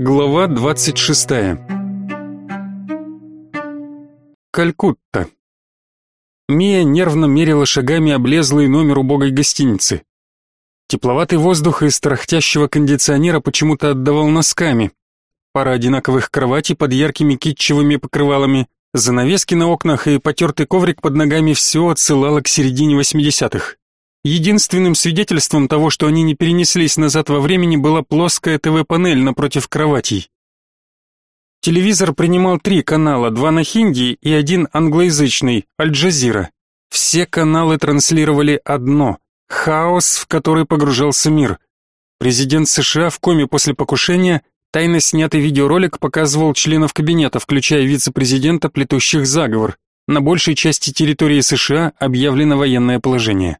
Глава 26. Калькутта. Мия нервно мерила шагами облезлый номер убогой гостиницы. Тепловатый воздух из тарахтящего кондиционера почему-то отдавал носками. Пара одинаковых кроватей под яркими китчевыми покрывалами, занавески на окнах и потертый коврик под ногами все отсылало к середине восьмидесятых. Единственным свидетельством того, что они не перенеслись назад во времени, была плоская ТВ-панель напротив кроватей. Телевизор принимал три канала, два на хинди и один англоязычный, Аль-Джазира. Все каналы транслировали одно – хаос, в который погружался мир. Президент США в коме после покушения, тайно снятый видеоролик показывал членов кабинета, включая вице-президента, плетущих заговор. На большей части территории США объявлено военное положение.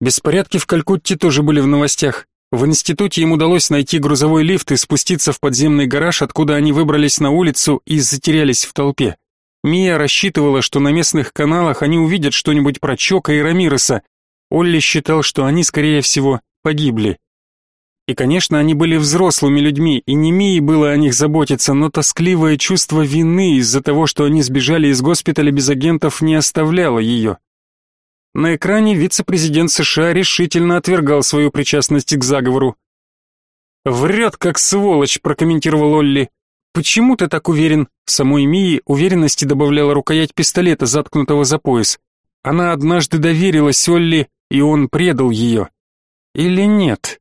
Беспорядки в Калькутте тоже были в новостях. В институте им удалось найти грузовой лифт и спуститься в подземный гараж, откуда они выбрались на улицу и затерялись в толпе. Мия рассчитывала, что на местных каналах они увидят что-нибудь про Чока и Рамиреса. Олли считал, что они, скорее всего, погибли. И, конечно, они были взрослыми людьми, и не Мии было о них заботиться, но тоскливое чувство вины из-за того, что они сбежали из госпиталя без агентов, не оставляло ее. На экране вице-президент США решительно отвергал свою причастность к заговору. «Врет, как сволочь», — прокомментировал Олли. «Почему ты так уверен?» Самой Мии уверенности добавляла рукоять пистолета, заткнутого за пояс. Она однажды доверилась Олли, и он предал ее. Или нет?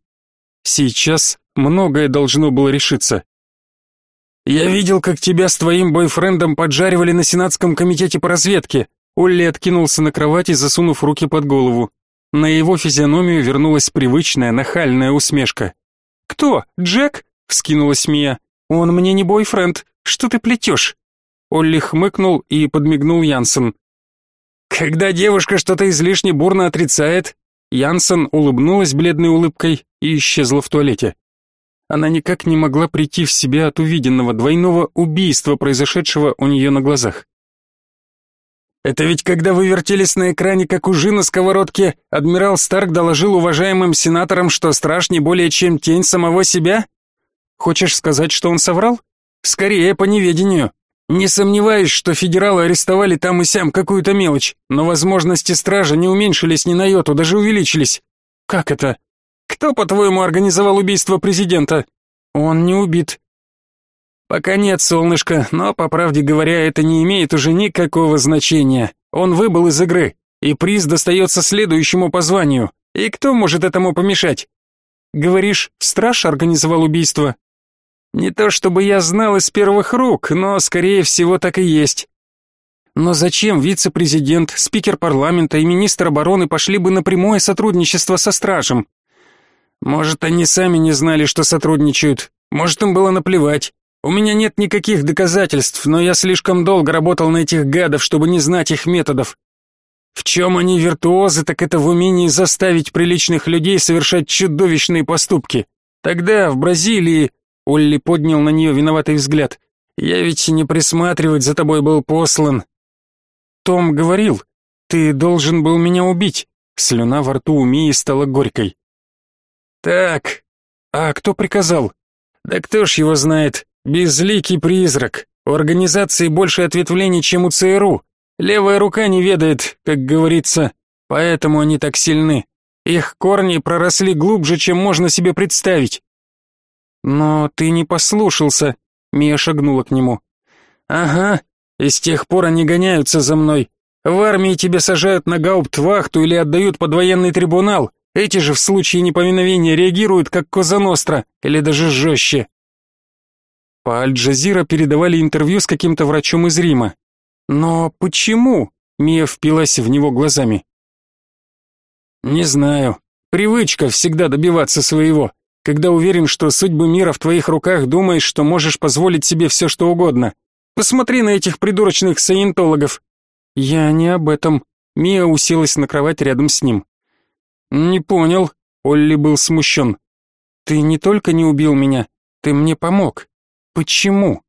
Сейчас многое должно было решиться. «Я видел, как тебя с твоим бойфрендом поджаривали на Сенатском комитете по разведке», Олли откинулся на кровати, засунув руки под голову. На его физиономию вернулась привычная нахальная усмешка. «Кто? Джек?» — вскинулась Мия. «Он мне не бойфренд. Что ты плетешь?» Олли хмыкнул и подмигнул Янсен. «Когда девушка что-то излишне бурно отрицает...» Янсен улыбнулась бледной улыбкой и исчезла в туалете. Она никак не могла прийти в себя от увиденного двойного убийства, произошедшего у нее на глазах. Это ведь когда вы вертелись на экране, как ужи на сковородке, адмирал Старк доложил уважаемым сенаторам, что страж не более чем тень самого себя? Хочешь сказать, что он соврал? Скорее, по неведению. Не сомневаюсь, что федералы арестовали там и сям какую-то мелочь, но возможности стража не уменьшились ни на йоту, даже увеличились. Как это? Кто, по-твоему, организовал убийство президента? Он не убит. Пока нет, солнышко, но, по правде говоря, это не имеет уже никакого значения. Он выбыл из игры, и приз достается следующему по званию. И кто может этому помешать? Говоришь, страж организовал убийство? Не то чтобы я знал из первых рук, но, скорее всего, так и есть. Но зачем вице-президент, спикер парламента и министр обороны пошли бы на прямое сотрудничество со стражем? Может, они сами не знали, что сотрудничают. Может, им было наплевать. У меня нет никаких доказательств, но я слишком долго работал на этих гадов, чтобы не знать их методов. В чем они виртуозы, так это в умении заставить приличных людей совершать чудовищные поступки. Тогда, в Бразилии, Олли поднял на нее виноватый взгляд, я ведь не присматривать за тобой был послан. Том говорил, ты должен был меня убить. Слюна во рту у Мии стала горькой. Так, а кто приказал? Да кто ж его знает? Безликий призрак. У организации больше ответвлений, чем у ЦРУ. Левая рука не ведает, как говорится, поэтому они так сильны. Их корни проросли глубже, чем можно себе представить. Но ты не послушался, Мия шагнула к нему. Ага, и с тех пор они гоняются за мной. В армии тебя сажают на гауптвахту или отдают под военный трибунал. Эти же в случае неповиновения реагируют как Коза Ностра, или даже жестче. По Аль-Джазира передавали интервью с каким-то врачом из Рима. Но почему? Мия впилась в него глазами. Не знаю. Привычка всегда добиваться своего. Когда уверен, что судьбы мира в твоих руках, думаешь, что можешь позволить себе все, что угодно. Посмотри на этих придурочных саентологов. Я не об этом. Мия уселась на кровать рядом с ним. Не понял. Олли был смущен. Ты не только не убил меня, ты мне помог. Почему?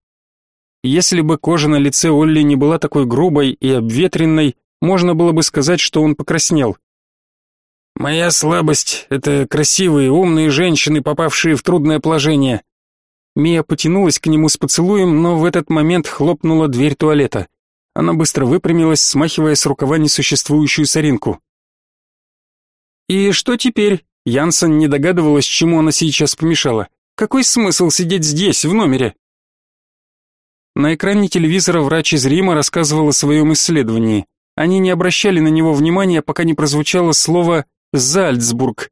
Если бы кожа на лице Олли не была такой грубой и обветренной, можно было бы сказать, что он покраснел. Моя слабость — это красивые, умные женщины, попавшие в трудное положение. Мия потянулась к нему с поцелуем, но в этот момент хлопнула дверь туалета. Она быстро выпрямилась, смахивая с рукава несуществующую соринку. «И что теперь?» Янсен не догадывалась, чему она сейчас помешала. «Какой смысл сидеть здесь, в номере?» На экране телевизора врач из Рима рассказывал о своем исследовании. Они не обращали на него внимания, пока не прозвучало слово «Зальцбург»,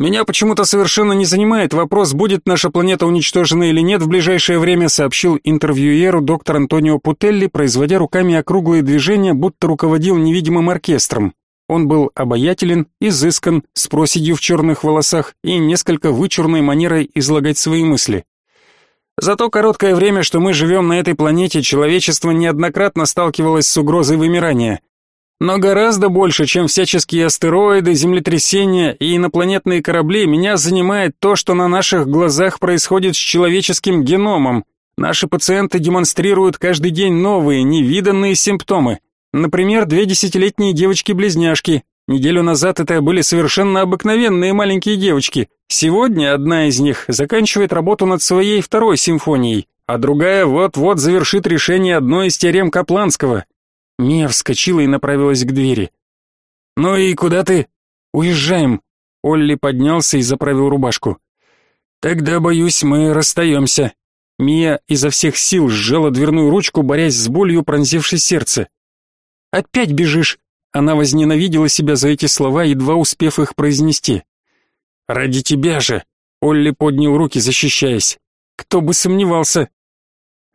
меня почему-то совершенно не занимает вопрос, будет наша планета уничтожена или нет в ближайшее время, сообщил интервьюеру доктор Антонио Путелли, производя руками округлые движения, будто руководил невидимым оркестром. Он был обаятелен, изыскан, с проседью в черных волосах и несколько вычурной манерой излагать свои мысли. За то короткое время, что мы живем на этой планете, человечество неоднократно сталкивалось с угрозой вымирания. Но гораздо больше, чем всяческие астероиды, землетрясения и инопланетные корабли, меня занимает то, что на наших глазах происходит с человеческим геномом. Наши пациенты демонстрируют каждый день новые, невиданные симптомы. Например, две десятилетние девочки-близняшки. Неделю назад это были совершенно обыкновенные маленькие девочки. Сегодня одна из них заканчивает работу над своей второй симфонией, а другая вот-вот завершит решение одной из теорем Капланского. Мия вскочила и направилась к двери. «Ну и куда ты?» «Уезжаем». Олли поднялся и заправил рубашку. «Тогда, боюсь, мы расстаемся». Мия изо всех сил сжала дверную ручку, борясь с болью, пронзившей сердце. «Опять бежишь!» Она возненавидела себя за эти слова, едва успев их произнести. «Ради тебя же!» Олли поднял руки, защищаясь. «Кто бы сомневался!»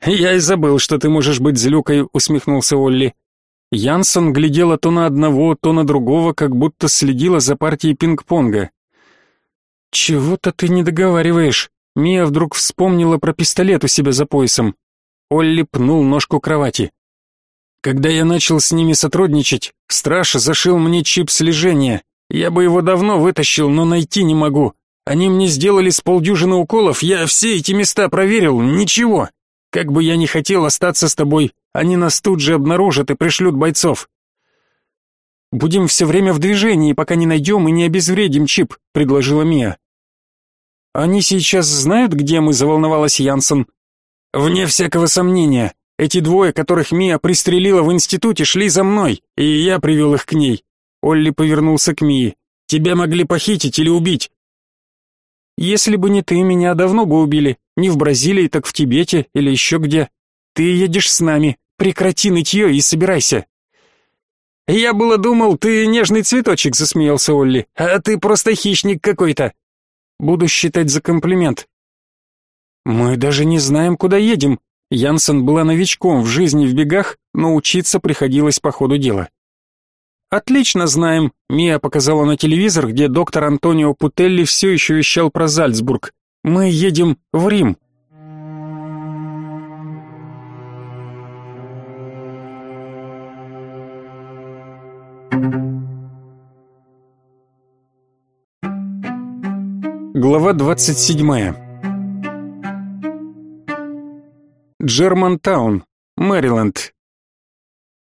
«Я и забыл, что ты можешь быть злюкой», — усмехнулся Олли. Янсен глядела то на одного, то на другого, как будто следила за партией пинг-понга. «Чего-то ты не договариваешь». Мия вдруг вспомнила про пистолет у себя за поясом. Олли пнул ножку кровати. Когда я начал с ними сотрудничать, страж зашил мне чип слежения. Я бы его давно вытащил, но найти не могу. Они мне сделали с полдюжины уколов, я все эти места проверил, ничего. Как бы я ни хотел остаться с тобой, они нас тут же обнаружат и пришлют бойцов. Будем все время в движении, пока не найдем и не обезвредим чип, предложила Мия. Они сейчас знают, где мы, заволновалась Янсен. Вне всякого сомнения. Эти двое, которых Мия пристрелила в институте, шли за мной, и я привел их к ней. Олли повернулся к Мии. Тебя могли похитить или убить. Если бы не ты, меня давно бы убили. Не в Бразилии, так в Тибете или еще где. Ты едешь с нами. Прекрати нытье и собирайся. Я было думал, ты нежный цветочек, засмеялся Олли. А ты просто хищник какой-то. Буду считать за комплимент. Мы даже не знаем, куда едем. Янсен была новичком в жизни в бегах, но учиться приходилось по ходу дела. Отлично знаем. Мия показала на телевизор, где доктор Антонио Путелли все еще вещал про Зальцбург. Мы едем в Рим. Глава 27. Джермантаун, Мэриленд.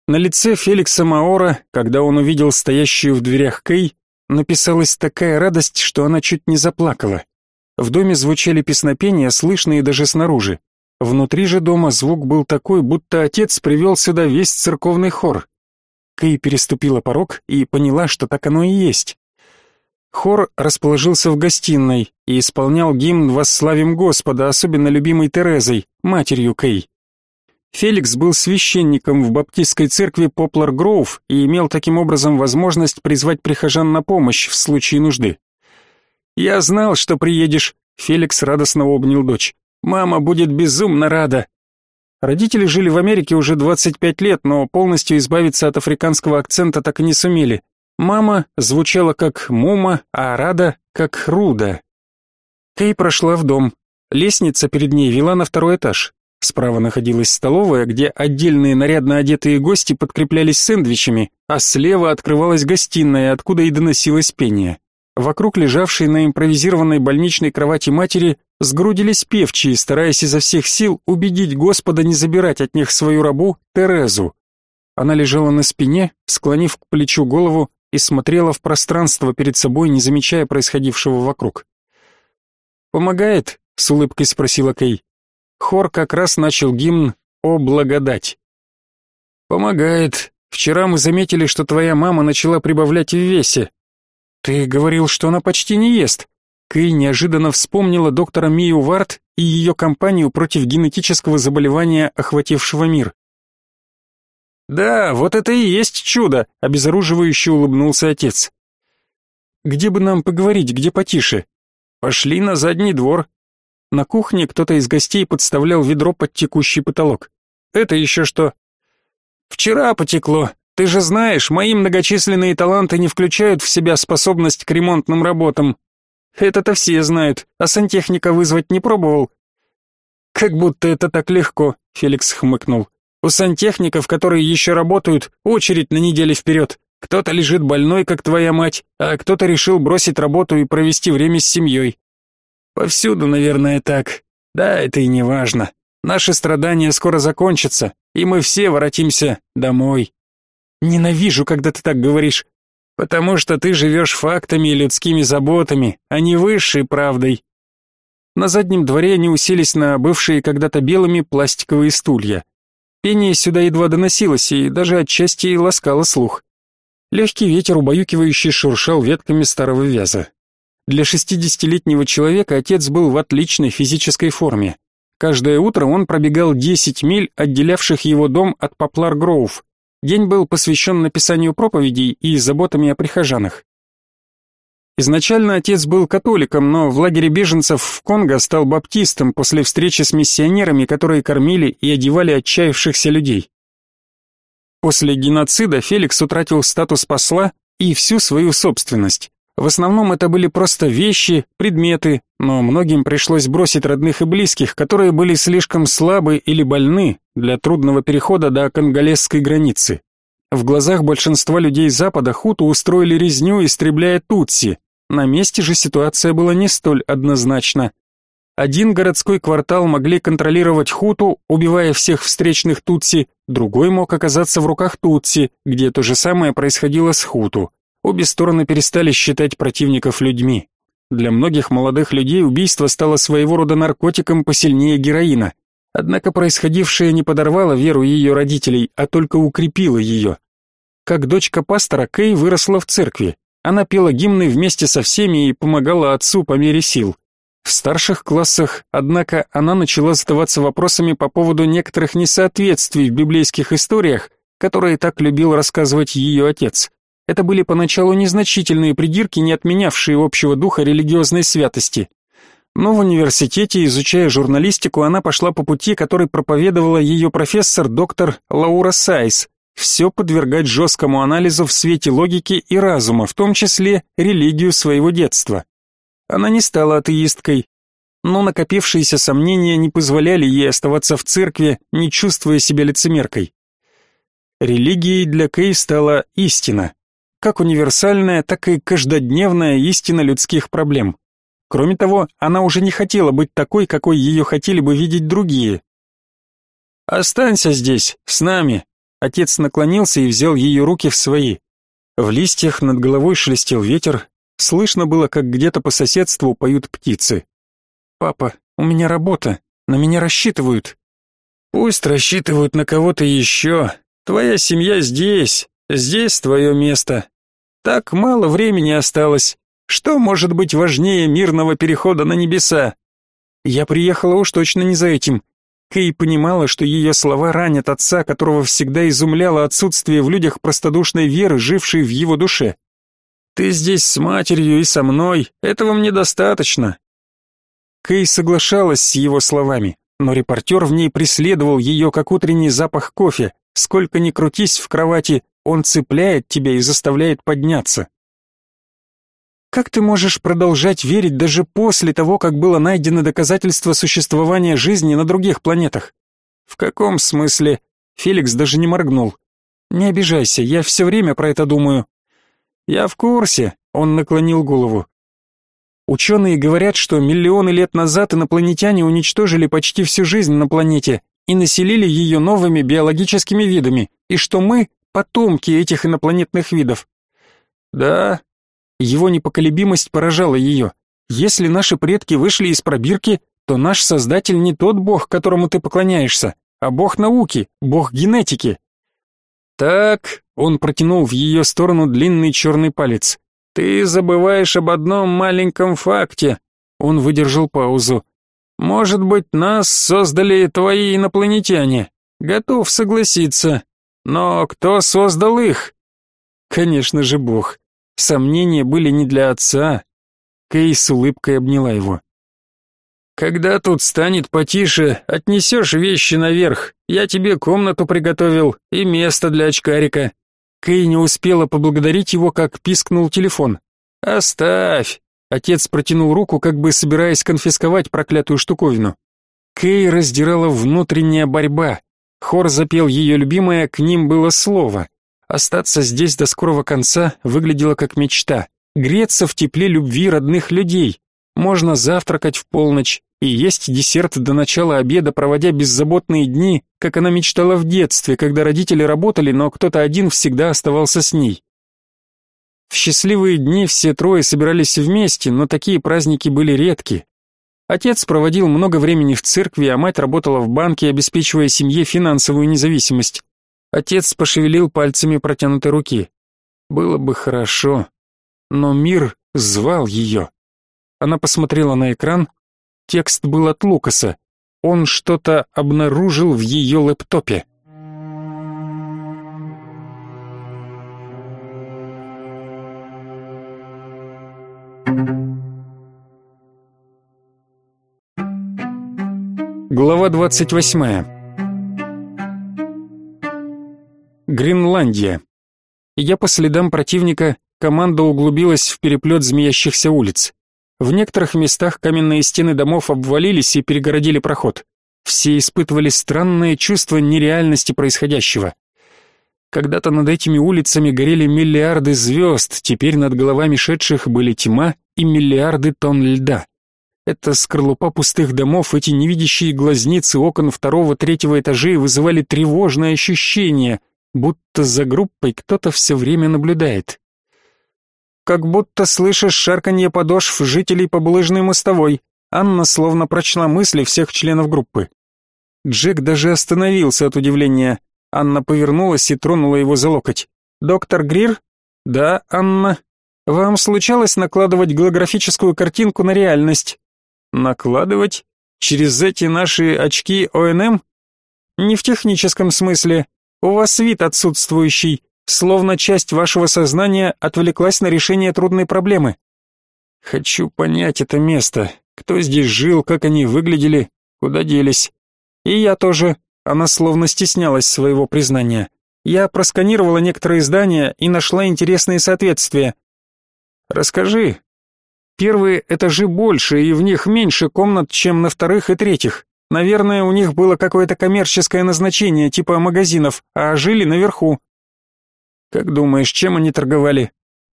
На лице Феликса Маора, когда он увидел стоящую в дверях Кей, написалась такая радость, что она чуть не заплакала. В доме звучали песнопения, слышные даже снаружи. Внутри же дома звук был такой, будто отец привел сюда весь церковный хор. Кей переступила порог и поняла, что так оно и есть. Хор расположился в гостиной и исполнял гимн «Восславим Господа», особенно любимой Терезой, матерью Кей. Феликс был священником в баптистской церкви Поплар Гроув и имел таким образом возможность призвать прихожан на помощь в случае нужды. «Я знал, что приедешь», — Феликс радостно обнял дочь. «Мама будет безумно рада». Родители жили в Америке уже 25 лет, но полностью избавиться от африканского акцента так и не сумели. Мама звучала как Мума, а Рада как Руда. Кей прошла в дом. Лестница перед ней вела на второй этаж. Справа находилась столовая, где отдельные нарядно одетые гости подкреплялись сэндвичами, а слева открывалась гостиная, откуда и доносилось пение. Вокруг лежавшей на импровизированной больничной кровати матери сгрудились певчие, стараясь изо всех сил убедить Господа не забирать от них свою рабу Терезу. Она лежала на спине, склонив к плечу голову, и смотрела в пространство перед собой, не замечая происходившего вокруг. «Помогает?» — с улыбкой спросила Кей. Хор как раз начал гимн «О благодать». Помогает. Вчера мы заметили, что твоя мама начала прибавлять в весе. Ты говорил, что она почти не ест. Кей неожиданно вспомнила доктора Мию Варт и ее кампанию против генетического заболевания, охватившего мир. Да, вот это и есть чудо, обезоруживающе улыбнулся отец. Где бы нам поговорить, где потише? Пошли на задний двор. На кухне кто-то из гостей подставлял ведро под текущий потолок. Это еще что? Вчера потекло. Ты же знаешь, мои многочисленные таланты не включают в себя способность к ремонтным работам. Это-то все знают, а сантехника вызвать не пробовал. Как будто это так легко, Феликс хмыкнул. У сантехников, которые еще работают, очередь на неделю вперед. Кто-то лежит больной, как твоя мать, а кто-то решил бросить работу и провести время с семьей. Повсюду, наверное, так. Да, это и не важно. Наши страдания скоро закончатся, и мы все воротимся домой. Ненавижу, когда ты так говоришь, потому что ты живешь фактами и людскими заботами, а не высшей правдой. На заднем дворе они уселись на бывшие когда-то белыми пластиковые стулья. Пение сюда едва доносилось и даже отчасти ласкало слух. Легкий ветер, убаюкивающий, шуршал ветками старого вяза. Для шестидесятилетнего человека отец был в отличной физической форме. Каждое утро он пробегал 10 миль, отделявших его дом от Поплар-Гроув. День был посвящен написанию проповедей и заботами о прихожанах. Изначально отец был католиком, но в лагере беженцев в Конго стал баптистом после встречи с миссионерами, которые кормили и одевали отчаявшихся людей. После геноцида Феликс утратил статус посла и всю свою собственность. В основном это были просто вещи, предметы, но многим пришлось бросить родных и близких, которые были слишком слабы или больны для трудного перехода до конголезской границы. В глазах большинства людей Запада хуту устроили резню, истребляя тутси, на месте же ситуация была не столь однозначна. Один городской квартал могли контролировать хуту, убивая всех встречных тутси, другой мог оказаться в руках тутси, где то же самое происходило с хуту. Обе стороны перестали считать противников людьми. Для многих молодых людей убийство стало своего рода наркотиком посильнее героина. Однако происходившее не подорвало веру ее родителей, а только укрепило ее. Как дочка пастора, Кей выросла в церкви. Она пела гимны вместе со всеми и помогала отцу по мере сил. В старших классах, однако, она начала задаваться вопросами по поводу некоторых несоответствий в библейских историях, которые так любил рассказывать ее отец. Это были поначалу незначительные придирки, не отменявшие общего духа религиозной святости. Но в университете, изучая журналистику, она пошла по пути, который проповедовала ее профессор доктор Лаура Сайс, все подвергать жесткому анализу в свете логики и разума, в том числе религию своего детства. Она не стала атеисткой, но накопившиеся сомнения не позволяли ей оставаться в церкви, не чувствуя себя лицемеркой. Религией для Кей стала истина, как универсальная, так и каждодневная истина людских проблем. Кроме того, она уже не хотела быть такой, какой ее хотели бы видеть другие. «Останься здесь, с нами», Отец наклонился и взял ее руки в свои. В листьях над головой шелестел ветер, слышно было, как где-то по соседству поют птицы. «Папа, у меня работа, на меня рассчитывают». «Пусть рассчитывают на кого-то еще. Твоя семья здесь, здесь твое место. Так мало времени осталось. Что может быть важнее мирного перехода на небеса?» «Я приехала уж точно не за этим. Кей понимала, что ее слова ранят отца, которого всегда изумляло отсутствие в людях простодушной веры, жившей в его душе. «Ты здесь с матерью и со мной, этого мне достаточно». Кей соглашалась с его словами, но репортер в ней преследовал ее, как утренний запах кофе. Сколько ни крутись в кровати, он цепляет тебя и заставляет подняться. Как ты можешь продолжать верить даже после того, как было найдено доказательство существования жизни на других планетах? В каком смысле? Феликс даже не моргнул. Не обижайся, я все время про это думаю. Я в курсе, он наклонил голову. Ученые говорят, что миллионы лет назад инопланетяне уничтожили почти всю жизнь на планете и населили ее новыми биологическими видами, и что мы — потомки этих инопланетных видов. Да, его непоколебимость поражала ее. Если наши предки вышли из пробирки, что наш создатель не тот бог, которому ты поклоняешься, а бог науки, бог генетики. Так, он протянул в ее сторону длинный черный палец. Ты забываешь об одном маленьком факте. Он выдержал паузу. Может быть, нас создали твои инопланетяне. Готов согласиться. Но кто создал их? Конечно же, Бог. Сомнения были не для отца. Кей с улыбкой обняла его. Когда тут станет потише, отнесешь вещи наверх. Я тебе комнату приготовил и место для очкарика. Кей не успела поблагодарить его, как пискнул телефон. Оставь. Отец протянул руку, как бы собираясь конфисковать проклятую штуковину. Кей раздирала внутренняя борьба. Хор запел ее любимое, к ним было слово. Остаться здесь до скорого конца выглядело как мечта. Греться в тепле любви родных людей. Можно завтракать в полночь, и есть десерт до начала обеда, проводя беззаботные дни, как она мечтала в детстве, когда родители работали, но кто-то один всегда оставался с ней. В счастливые дни все трое собирались вместе, но такие праздники были редки. Отец проводил много времени в церкви, а мать работала в банке, обеспечивая семье финансовую независимость. Отец пошевелил пальцами протянутой руки. Было бы хорошо, но мир звал ее. Она посмотрела на экран, Текст был от Лукаса. Он что-то обнаружил в ее лэптопе. Глава 28. Гренландия. Я по следам противника, команда углубилась в переплет змеящихся улиц. В некоторых местах каменные стены домов обвалились и перегородили проход. Все испытывали странное чувство нереальности происходящего. Когда-то над этими улицами горели миллиарды звезд, теперь над головами шедших были тьма и миллиарды тонн льда. Эта скорлупа пустых домов, эти невидящие глазницы окон второго-третьего этажей вызывали тревожное ощущение, будто за группой кто-то все время наблюдает как будто слышишь шарканье подошв жителей по булыжной мостовой. Анна словно прочла мысли всех членов группы. Джек даже остановился от удивления. Анна повернулась и тронула его за локоть. «Доктор Грир?» «Да, Анна. Вам случалось накладывать голографическую картинку на реальность?» «Накладывать? Через эти наши очки ОНМ?» «Не в техническом смысле. У вас вид отсутствующий словно часть вашего сознания отвлеклась на решение трудной проблемы. Хочу понять это место. Кто здесь жил, как они выглядели, куда делись. И я тоже. Она словно стеснялась своего признания. Я просканировала некоторые здания и нашла интересные соответствия. Расскажи. Первые этажи больше, и в них меньше комнат, чем на вторых и третьих. Наверное, у них было какое-то коммерческое назначение, типа магазинов, а жили наверху. Как думаешь, чем они торговали?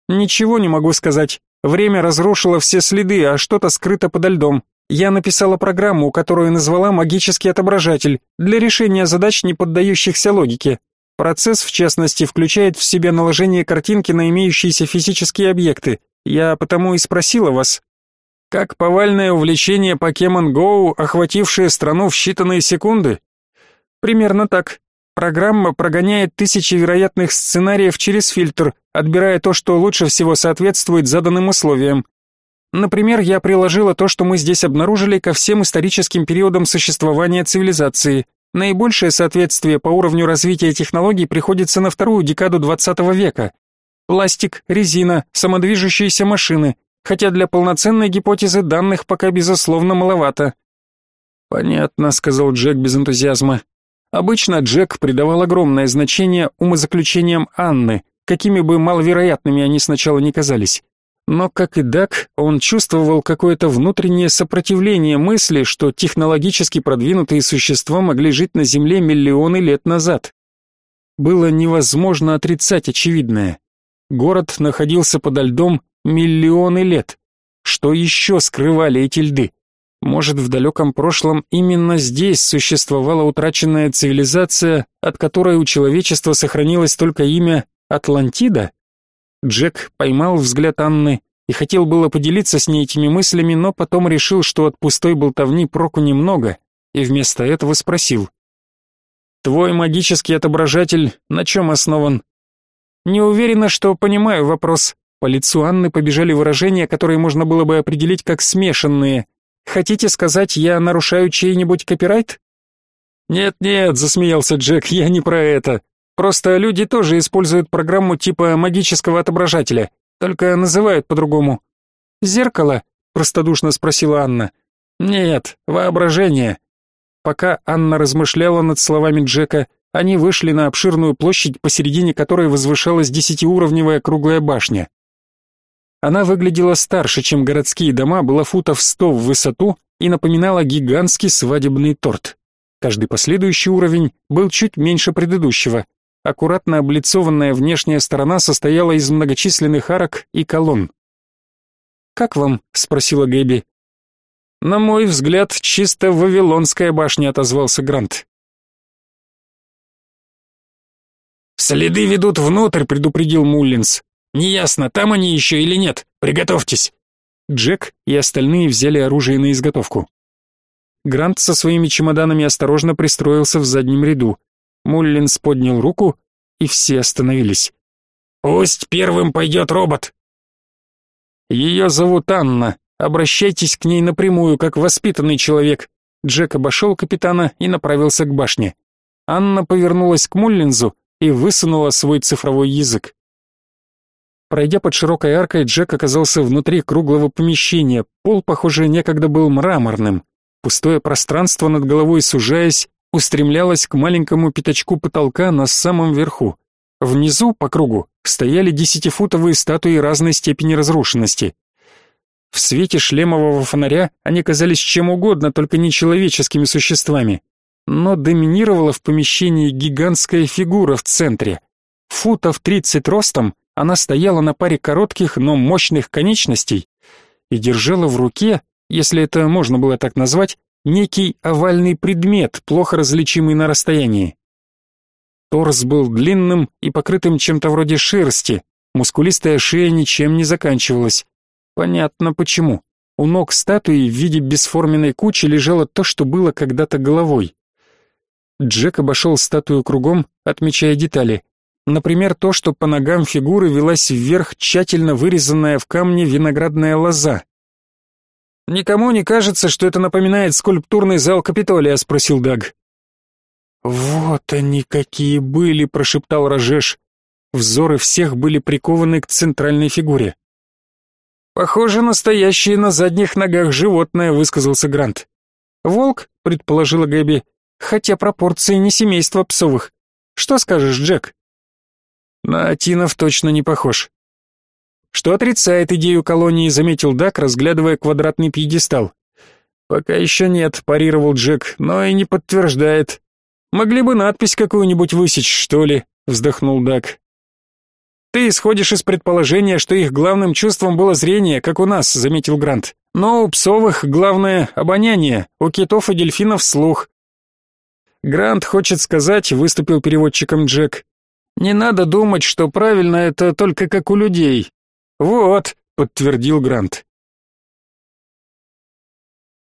Ничего не могу сказать. Время разрушило все следы, а что-то скрыто подо льдом. Я написала программу, которую назвала «Магический отображатель» для решения задач, не поддающихся логике. Процесс, в частности, включает в себя наложение картинки на имеющиеся физические объекты. Я потому и спросила вас. Как повальное увлечение Pokemon Go, охватившее страну в считанные секунды? Примерно так. Программа прогоняет тысячи вероятных сценариев через фильтр, отбирая то, что лучше всего соответствует заданным условиям. Например, я приложила то, что мы здесь обнаружили, ко всем историческим периодам существования цивилизации. Наибольшее соответствие по уровню развития технологий приходится на вторую декаду 20 века. Пластик, резина, самодвижущиеся машины, хотя для полноценной гипотезы данных пока безусловно маловато. Понятно, сказал Джек без энтузиазма. Обычно Джек придавал огромное значение умозаключениям Анны, какими бы маловероятными они сначала не казались. Но, как и Дак, он чувствовал какое-то внутреннее сопротивление мысли, что технологически продвинутые существа могли жить на Земле миллионы лет назад. Было невозможно отрицать очевидное. Город находился подо льдом миллионы лет. Что еще скрывали эти льды? Может, в далеком прошлом именно здесь существовала утраченная цивилизация, от которой у человечества сохранилось только имя Атлантида? Джек поймал взгляд Анны, и хотел было поделиться с ней этими мыслями, но потом решил, что от пустой болтовни проку немного, и вместо этого спросил. «Твой магический отображатель на чем основан?» «Не уверена, что понимаю вопрос». По лицу Анны побежали выражения, которые можно было бы определить как смешанные. «Хотите сказать, я нарушаю чей-нибудь копирайт?» «Нет-нет», — засмеялся Джек, — «я не про это. Просто люди тоже используют программу типа магического отображателя, только называют по-другому. «Зеркало?» — простодушно спросила Анна. «Нет, воображение». Пока Анна размышляла над словами Джека, они вышли на обширную площадь, посередине которой возвышалась десятиуровневая круглая башня. Она выглядела старше, чем городские дома, была футов сто в высоту и напоминала гигантский свадебный торт. Каждый последующий уровень был чуть меньше предыдущего. Аккуратно облицованная внешняя сторона состояла из многочисленных арок и колонн. «Как вам?» — спросила Гэби. «На мой взгляд, чисто Вавилонская башня», — отозвался Грант. «Следы ведут внутрь», — предупредил Муллинс. «Неясно, там они еще или нет. Приготовьтесь». Джек и остальные взяли оружие на изготовку. Грант со своими чемоданами осторожно пристроился в заднем ряду. Муллинс поднял руку, и все остановились. «Пусть первым пойдет робот!» «Ее зовут Анна. Обращайтесь к ней напрямую, как воспитанный человек». Джек обошел капитана и направился к башне. Анна повернулась к Муллинзу и высунула свой цифровой язык. Пройдя под широкой аркой, Джек оказался внутри круглого помещения. Пол, похоже, некогда был мраморным. Пустое пространство над головой, сужаясь, устремлялось к маленькому пятачку потолка на самом верху. Внизу, по кругу, стояли десятифутовые статуи разной степени разрушенности. В свете шлемового фонаря они казались чем угодно, только не человеческими существами. Но доминировала в помещении гигантская фигура в центре. Футов тридцать ростом, она стояла на паре коротких, но мощных конечностей и держала в руке если это можно было так назвать, некий овальный предмет, плохо различимый на расстоянии. Торс был длинным и покрытым чем-то вроде шерсти, мускулистая шея ничем не заканчивалась. Понятно почему. У ног статуи в виде бесформенной кучи лежало то, что было когда-то головой. Джек обошел статую кругом, отмечая детали. Например, то, что по ногам фигуры велась вверх тщательно вырезанная в камне виноградная лоза. «Никому не кажется, что это напоминает скульптурный зал Капитолия?» — спросил Даг. «Вот они какие были!» — прошептал Рожеш. Взоры всех были прикованы к центральной фигуре. «Похоже, настоящее на задних ногах животное», — высказался Грант. «Волк», — предположила Гэби, — «хотя пропорции не семейства псовых. Что скажешь, Джек?» «На Атинов точно не похож что отрицает идею колонии, заметил Дак, разглядывая квадратный пьедестал. Пока еще нет, парировал Джек, но и не подтверждает. Могли бы надпись какую-нибудь высечь, что ли, вздохнул Дак. Ты исходишь из предположения, что их главным чувством было зрение, как у нас, заметил Грант. Но у псовых главное обоняние, у китов и дельфинов слух. Грант хочет сказать, выступил переводчиком Джек. Не надо думать, что правильно это только как у людей. «Вот», — подтвердил Грант.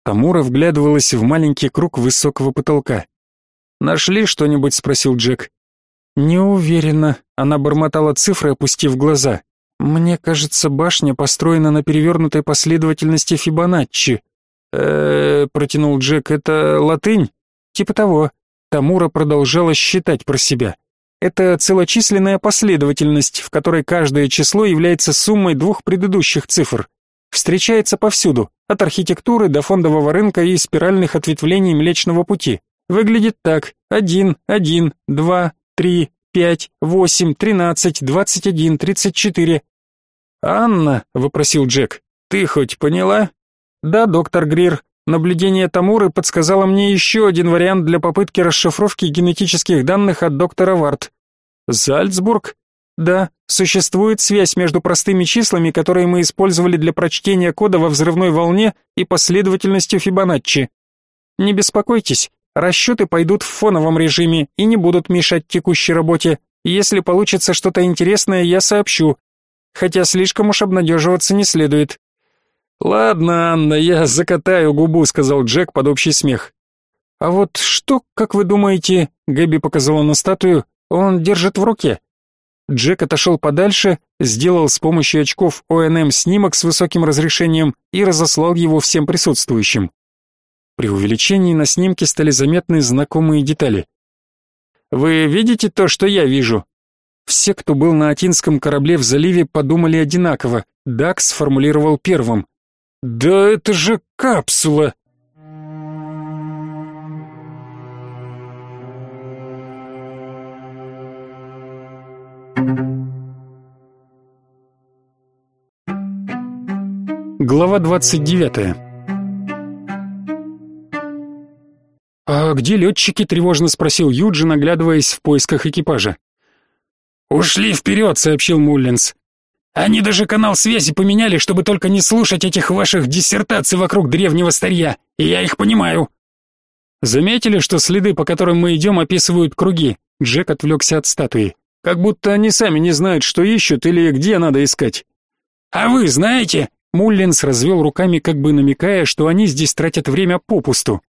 Тамура вглядывалась в маленький круг высокого потолка. «Нашли что-нибудь?» — спросил Джек. «Не уверена», — она бормотала цифры, опустив глаза. «Мне кажется, башня построена на перевернутой последовательности Фибоначчи». «Э-э-э», протянул Джек, — «это латынь?» «Типа того». Тамура продолжала считать про себя. Это целочисленная последовательность, в которой каждое число является суммой двух предыдущих цифр. Встречается повсюду, от архитектуры до фондового рынка и спиральных ответвлений Млечного пути. Выглядит так: 1, 1, 2, 3, 5, 8, 13, 21, 34. «Анна», — вопросил Джек, — «ты хоть поняла?» «Да, доктор Грир. Наблюдение Тамуры подсказало мне еще один вариант для попытки расшифровки генетических данных от доктора Варт. Зальцбург? Да, существует связь между простыми числами, которые мы использовали для прочтения кода во взрывной волне, и последовательностью Фибоначчи. Не беспокойтесь, расчеты пойдут в фоновом режиме и не будут мешать текущей работе. Если получится что-то интересное, я сообщу. хотя слишком уж обнадеживаться не следует. Ладно, Анна, я закатаю губу, сказал Джек под общий смех. А вот что, как вы думаете, Гэби показала на статую, он держит в руке? Джек отошел подальше, сделал с помощью очков ОНМ снимок с высоким разрешением и разослал его всем присутствующим. При увеличении на снимке стали заметны знакомые детали. Вы видите то, что я вижу? Все, кто был на атинском корабле в заливе, подумали одинаково. Дак сформулировал первым. «Да это же капсула!» Глава 29 «А где летчики?» — тревожно спросил Юджин, оглядываясь в поисках экипажа. «Ушли вперед», — сообщил Муллинс. «Они даже канал связи поменяли, чтобы только не слушать этих ваших диссертаций вокруг древнего старья, и я их понимаю». Заметили, что следы, по которым мы идем, описывают круги? Джек отвлекся от статуи. Как будто они сами не знают, что ищут или где надо искать. «А вы знаете?» Муллинс развел руками, как бы намекая, что они здесь тратят время попусту.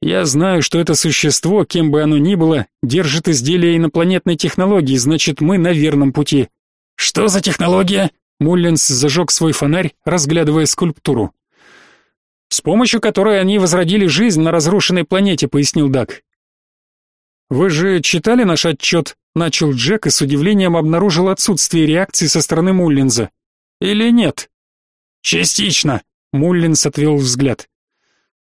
Я знаю, что это существо, кем бы оно ни было, держит изделия инопланетной технологии, значит, мы на верном пути. Что за технология? Муллинс зажег свой фонарь, разглядывая скульптуру. С помощью которой они возродили жизнь на разрушенной планете, пояснил Дак. Вы же читали наш отчет?» — начал Джек и с удивлением обнаружил отсутствие реакции со стороны Муллинза. Или нет? Частично, Муллинс отвел взгляд.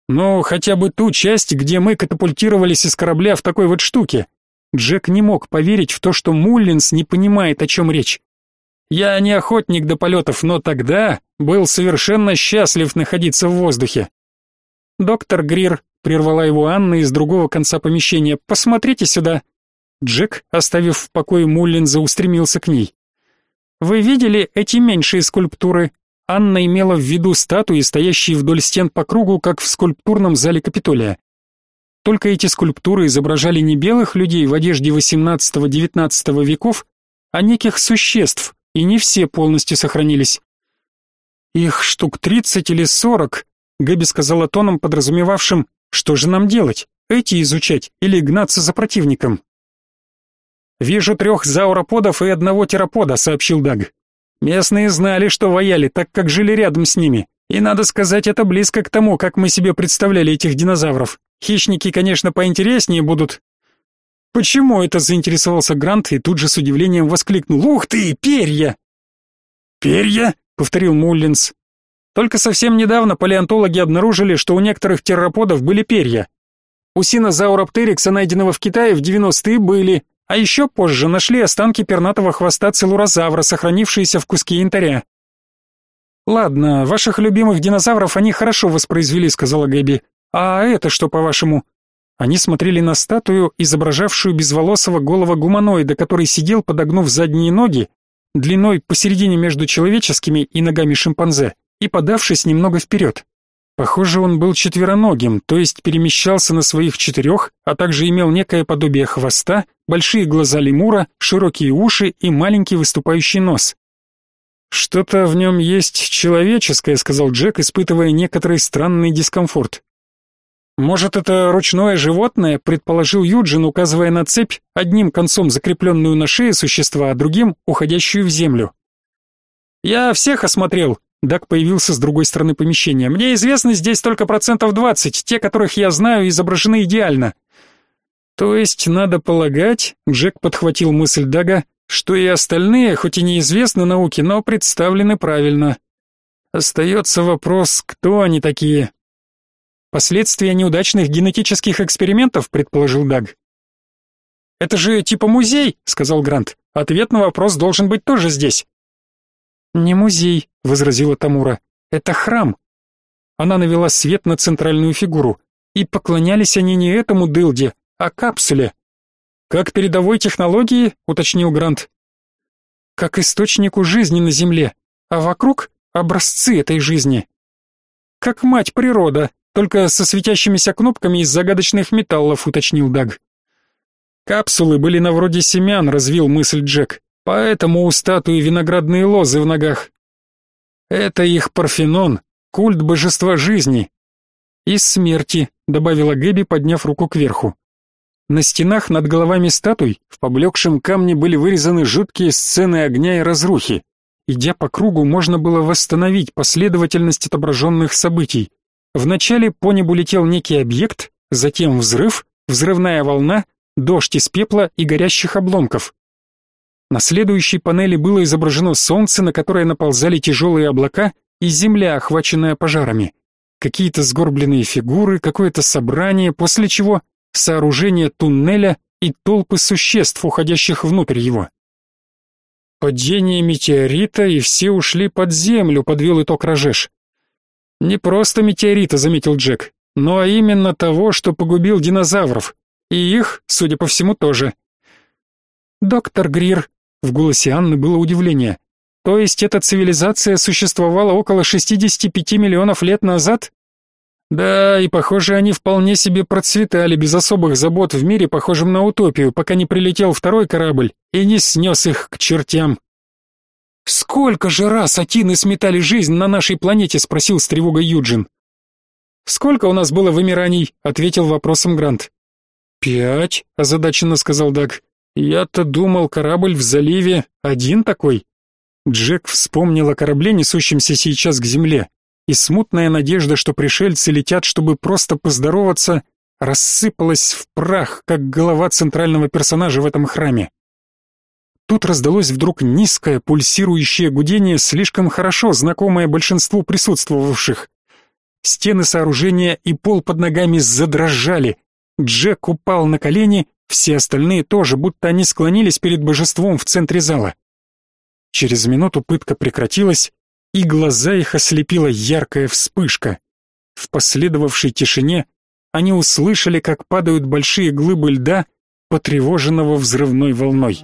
Ну, хотя бы ту часть, где мы катапультировались из корабля в такой вот штуке. Джек не мог поверить в то, что Муллинс не понимает, о чем речь. Я не охотник до полетов, но тогда был совершенно счастлив находиться в воздухе. Доктор Грир прервала его Анна из другого конца помещения. Посмотрите сюда. Джек, оставив в покое Муллинза, устремился к ней. Вы видели эти меньшие скульптуры? Анна имела в виду статуи, стоящие вдоль стен по кругу, как в скульптурном зале Капитолия. Только эти скульптуры изображали не белых людей в одежде XVIII-XIX веков, а неких существ, и не все полностью сохранились. Их штук тридцать или сорок, Гэби сказала тоном, подразумевавшим, что же нам делать, эти изучать или гнаться за противником. «Вижу трех зауроподов и одного терапода», — сообщил Даг. Местные знали, что вояли, так как жили рядом с ними. И надо сказать, это близко к тому, как мы себе представляли этих динозавров. Хищники, конечно, поинтереснее будут. Почему это заинтересовался Грант и тут же с удивлением воскликнул: "Ух ты, перья!" "Перья?" повторил Муллинс. Только совсем недавно палеонтологи обнаружили, что у некоторых терраподов были перья. У синозауроптерикса, найденного в Китае в 90-е, были, а еще позже нашли останки пернатого хвоста целурозавра, сохранившиеся в куске янтаря. Ладно, ваших любимых динозавров они хорошо воспроизвели, сказала Гэби. А это что, по-вашему? Они смотрели на статую, изображавшую безволосого голого гуманоида, который сидел, подогнув задние ноги, длиной посередине между человеческими и ногами шимпанзе, и подавшись немного вперед. Похоже, он был четвероногим, то есть перемещался на своих четырех, а также имел некое подобие хвоста, большие глаза лемура, широкие уши и маленький выступающий нос. «Что-то в нем есть человеческое», — сказал Джек, испытывая некоторый странный дискомфорт. «Может, это ручное животное?» — предположил Юджин, указывая на цепь, одним концом закрепленную на шее существа, а другим — уходящую в землю. «Я всех осмотрел», Дак появился с другой стороны помещения. Мне известно здесь только процентов двадцать, те, которых я знаю, изображены идеально. То есть, надо полагать, Джек подхватил мысль Дага, что и остальные, хоть и неизвестны науке, но представлены правильно. Остается вопрос, кто они такие? Последствия неудачных генетических экспериментов, предположил Даг. Это же типа музей, сказал Грант. Ответ на вопрос должен быть тоже здесь. Не музей, возразила Тамура. Это храм. Она навела свет на центральную фигуру. И поклонялись они не этому дылде, а капсуле. Как передовой технологии, уточнил Грант. Как источнику жизни на Земле, а вокруг образцы этой жизни. Как мать природа, только со светящимися кнопками из загадочных металлов, уточнил Даг. Капсулы были на вроде семян, развил мысль Джек. Поэтому у статуи виноградные лозы в ногах. Это их Парфенон, культ божества жизни. И смерти, добавила Гэби, подняв руку кверху. На стенах над головами статуй в поблекшем камне были вырезаны жуткие сцены огня и разрухи. Идя по кругу, можно было восстановить последовательность отображенных событий. Вначале по небу летел некий объект, затем взрыв, взрывная волна, дождь из пепла и горящих обломков. На следующей панели было изображено солнце, на которое наползали тяжелые облака, и земля, охваченная пожарами. Какие-то сгорбленные фигуры, какое-то собрание, после чего сооружение туннеля и толпы существ, уходящих внутрь его. Падение метеорита, и все ушли под землю, подвел итог Рожеш. Не просто метеорита, заметил Джек, но а именно того, что погубил динозавров. И их, судя по всему, тоже. Доктор Грир, в голосе Анны было удивление. То есть эта цивилизация существовала около 65 миллионов лет назад? Да, и похоже, они вполне себе процветали без особых забот в мире, похожем на утопию, пока не прилетел второй корабль и не снес их к чертям. Сколько же раз Атины сметали жизнь на нашей планете, спросил с тревогой Юджин. Сколько у нас было вымираний? ответил вопросом Грант. Пять, озадаченно сказал Даг. Я-то думал, корабль в заливе один такой. Джек вспомнил о корабле, несущемся сейчас к земле и смутная надежда, что пришельцы летят, чтобы просто поздороваться, рассыпалась в прах, как голова центрального персонажа в этом храме. Тут раздалось вдруг низкое пульсирующее гудение, слишком хорошо знакомое большинству присутствовавших. Стены сооружения и пол под ногами задрожали. Джек упал на колени, все остальные тоже, будто они склонились перед божеством в центре зала. Через минуту пытка прекратилась, и глаза их ослепила яркая вспышка. В последовавшей тишине они услышали, как падают большие глыбы льда, потревоженного взрывной волной.